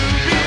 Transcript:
to be